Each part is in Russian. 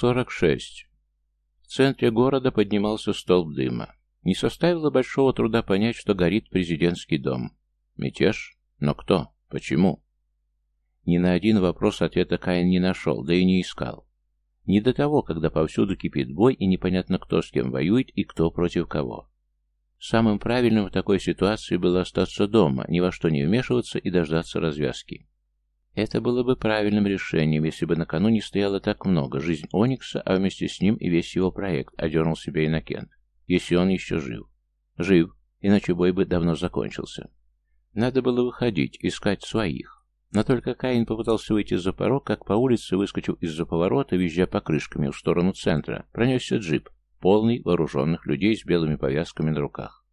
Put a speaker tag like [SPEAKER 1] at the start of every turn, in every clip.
[SPEAKER 1] 46. В центре города поднимался столб дыма. Не составило большого труда понять, что горит президентский дом. Мятеж? Но кто? Почему? Ни на один вопрос ответа Каин не нашел, да и не искал. Не до того, когда повсюду кипит бой, и непонятно, кто с кем воюет и кто против кого. Самым правильным в такой ситуации было остаться дома, ни во что не вмешиваться и дождаться развязки. Это было бы правильным решением, если бы накануне стояло так много, жизнь Оникса, а вместе с ним и весь его проект, одернул себя Иннокент. Если он еще жив. Жив, иначе бой бы давно закончился. Надо было выходить, искать своих. Но только Каин попытался выйти за порог, как по улице выскочил из-за поворота, визжа покрышками в сторону центра, пронесся джип, полный вооруженных людей с белыми повязками на руках.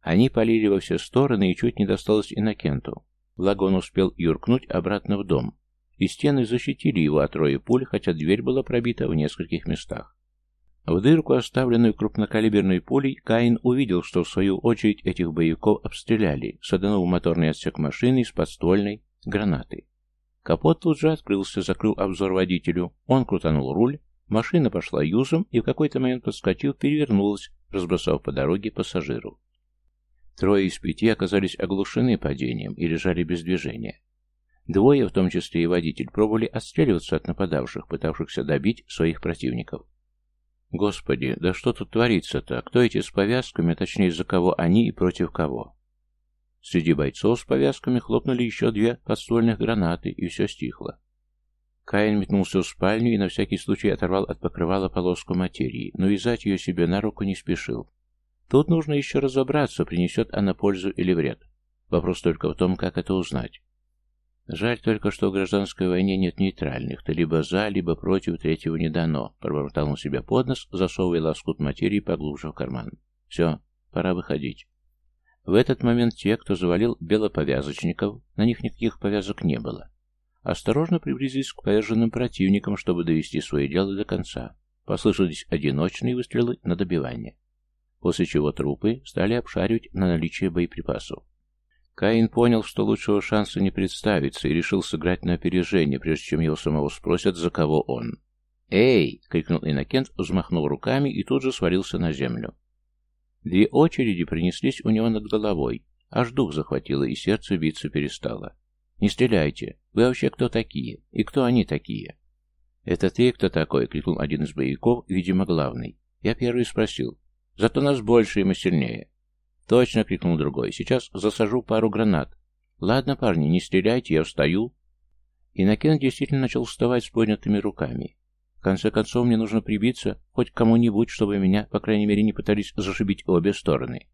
[SPEAKER 1] Они полили во все стороны и чуть не досталось Иннокенту. Благо он успел юркнуть обратно в дом, и стены защитили его от роя пуль, хотя дверь была пробита в нескольких местах. В дырку, оставленную крупнокалиберной пулей, Каин увидел, что в свою очередь этих боевиков обстреляли, саданув моторный отсек машины из подствольной гранаты. Капот тут же открылся, закрыл обзор водителю, он крутанул руль, машина пошла юзом и в какой-то момент подскочив, перевернулась, разбросав по дороге пассажиру. Трое из пяти оказались оглушены падением и лежали без движения. Двое, в том числе и водитель, пробовали отстреливаться от нападавших, пытавшихся добить своих противников. Господи, да что тут творится-то? Кто эти с повязками, а точнее, за кого они и против кого? Среди бойцов с повязками хлопнули еще две подствольных гранаты, и все стихло. Каин метнулся в спальню и на всякий случай оторвал от покрывала полоску материи, но вязать ее себе на руку не спешил. Тут нужно еще разобраться, принесет она пользу или вред. Вопрос только в том, как это узнать. Жаль только, что в гражданской войне нет нейтральных. Ты либо за, либо против, третьего не дано. Пробормотал он себя под нос, засовывая лоскут материи поглубже в карман. Все, пора выходить. В этот момент те, кто завалил белоповязочников, на них никаких повязок не было, осторожно приблизились к поверженным противникам, чтобы довести свое дело до конца. Послышались одиночные выстрелы на добивание после чего трупы стали обшаривать на наличие боеприпасов. Каин понял, что лучшего шанса не представится, и решил сыграть на опережение, прежде чем его самого спросят, за кого он. «Эй!» — крикнул Иннокент, взмахнул руками и тут же свалился на землю. Две очереди принеслись у него над головой, аж дух захватило, и сердце биться перестало. «Не стреляйте! Вы вообще кто такие? И кто они такие?» «Это ты кто такой?» — крикнул один из боевиков, видимо, главный. Я первый спросил. Зато нас больше, и мы сильнее. Точно, крикнул другой. Сейчас засажу пару гранат. Ладно, парни, не стреляйте, я встаю. Иннокен действительно начал вставать с поднятыми руками. В конце концов, мне нужно прибиться хоть к кому-нибудь, чтобы меня, по крайней мере, не пытались зашибить обе стороны.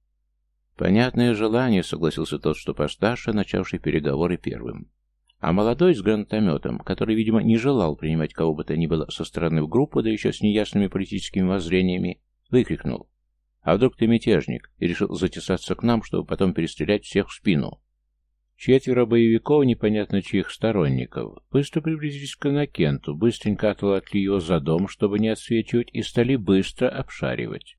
[SPEAKER 1] Понятное желание, согласился тот, что постарше, начавший переговоры первым. А молодой с гранатометом, который, видимо, не желал принимать кого бы то ни было со стороны в группу, да еще с неясными политическими воззрениями, выкрикнул. А вдруг ты мятежник и решил затесаться к нам, чтобы потом перестрелять всех в спину? Четверо боевиков, непонятно чьих сторонников, быстро приблизились к Иннокенту, быстренько отволокли его за дом, чтобы не отсвечивать, и стали быстро обшаривать.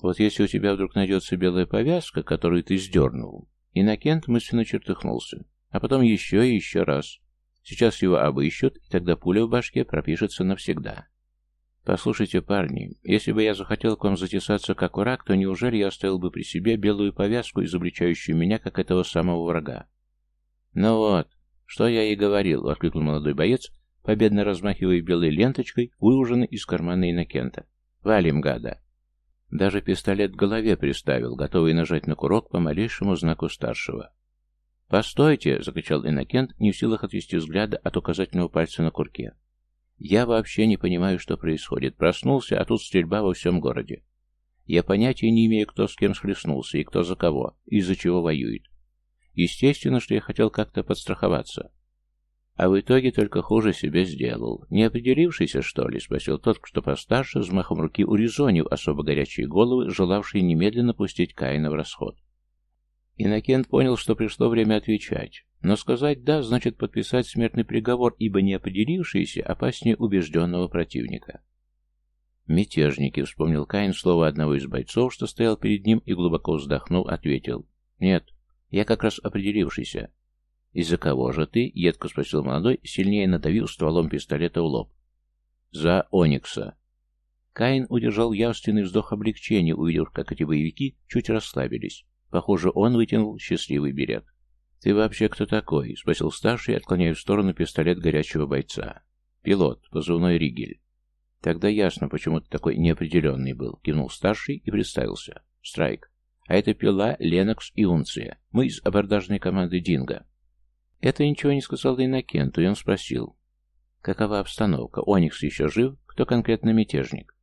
[SPEAKER 1] Вот если у тебя вдруг найдется белая повязка, которую ты сдернул, Иннокент мысленно чертыхнулся, а потом еще и еще раз. Сейчас его обыщут, и тогда пуля в башке пропишется навсегда. «Послушайте, парни, если бы я захотел к вам затесаться как враг, то неужели я оставил бы при себе белую повязку, изобличающую меня как этого самого врага?» «Ну вот, что я и говорил», — воскликнул молодой боец, победно размахивая белой ленточкой, выуженной из кармана Иннокента. «Валим, гада!» Даже пистолет к голове приставил, готовый нажать на курок по малейшему знаку старшего. «Постойте!» — закричал Иннокент, не в силах отвести взгляда от указательного пальца на курке. Я вообще не понимаю, что происходит. Проснулся, а тут стрельба во всем городе. Я понятия не имею, кто с кем схлестнулся и кто за кого, из-за чего воюет. Естественно, что я хотел как-то подстраховаться. А в итоге только хуже себе сделал. Не определившийся, что ли? Спросил тот, кто постарше, взмахом руки урезонив особо горячие головы, желавшие немедленно пустить Каина в расход. Иннокент понял, что пришло время отвечать. Но сказать «да» значит подписать смертный приговор, ибо не определившийся опаснее убежденного противника. «Мятежники», — вспомнил Каин слово одного из бойцов, что стоял перед ним и, глубоко вздохнув, ответил. «Нет, я как раз определившийся». «Из-за кого же ты?» — едко спросил молодой, сильнее надавил стволом пистолета в лоб. За Оникса. Каин удержал явственный вздох облегчения, увидев, как эти боевики чуть расслабились. Похоже, он вытянул счастливый берет. «Ты вообще кто такой?» — спросил старший, отклоняя в сторону пистолет горячего бойца. «Пилот, позывной Ригель». «Тогда ясно, почему ты такой неопределенный был», — кивнул старший и представился. «Страйк. А это пила, Ленокс и Унция. Мы из абордажной команды Динго». Это ничего не сказал Иннокенту, и он спросил. «Какова обстановка? Оникс еще жив? Кто конкретно мятежник?»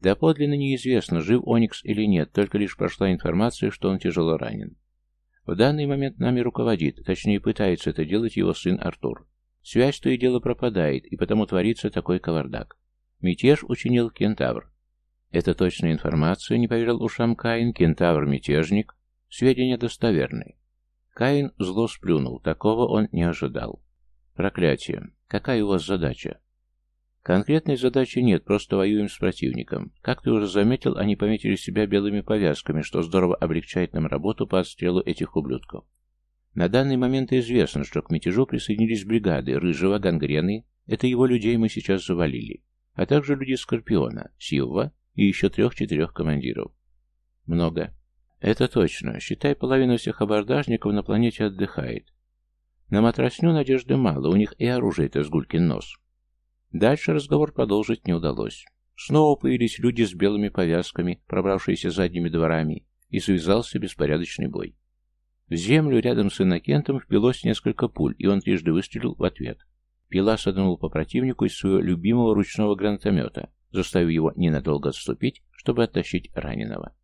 [SPEAKER 1] Доподлинно неизвестно, жив Оникс или нет, только лишь прошла информация, что он тяжело ранен. В данный момент нами руководит, точнее пытается это делать его сын Артур. Связь то и дело пропадает, и потому творится такой кавардак. Мятеж учинил кентавр. Это точная информация, не поверил ушам Каин, кентавр-мятежник. Сведения достоверны. Каин зло сплюнул, такого он не ожидал. Проклятие. Какая у вас задача? Конкретной задачи нет, просто воюем с противником. Как ты уже заметил, они пометили себя белыми повязками, что здорово облегчает нам работу по отстрелу этих ублюдков. На данный момент известно, что к мятежу присоединились бригады Рыжего, Гангрены, это его людей мы сейчас завалили, а также люди Скорпиона, Силва и еще трех-четырех командиров. Много. Это точно. Считай, половина всех абордажников на планете отдыхает. На матросню надежды мало, у них и оружие-то с гулькин нос. Дальше разговор продолжить не удалось. Снова появились люди с белыми повязками, пробравшиеся задними дворами, и завязался беспорядочный бой. В землю рядом с Иннокентом впилось несколько пуль, и он трижды выстрелил в ответ. Пила саданул по противнику из своего любимого ручного гранатомета, заставив его ненадолго отступить, чтобы оттащить раненого.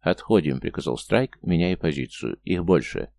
[SPEAKER 1] «Отходим», — приказал Страйк, меняя позицию. «Их больше.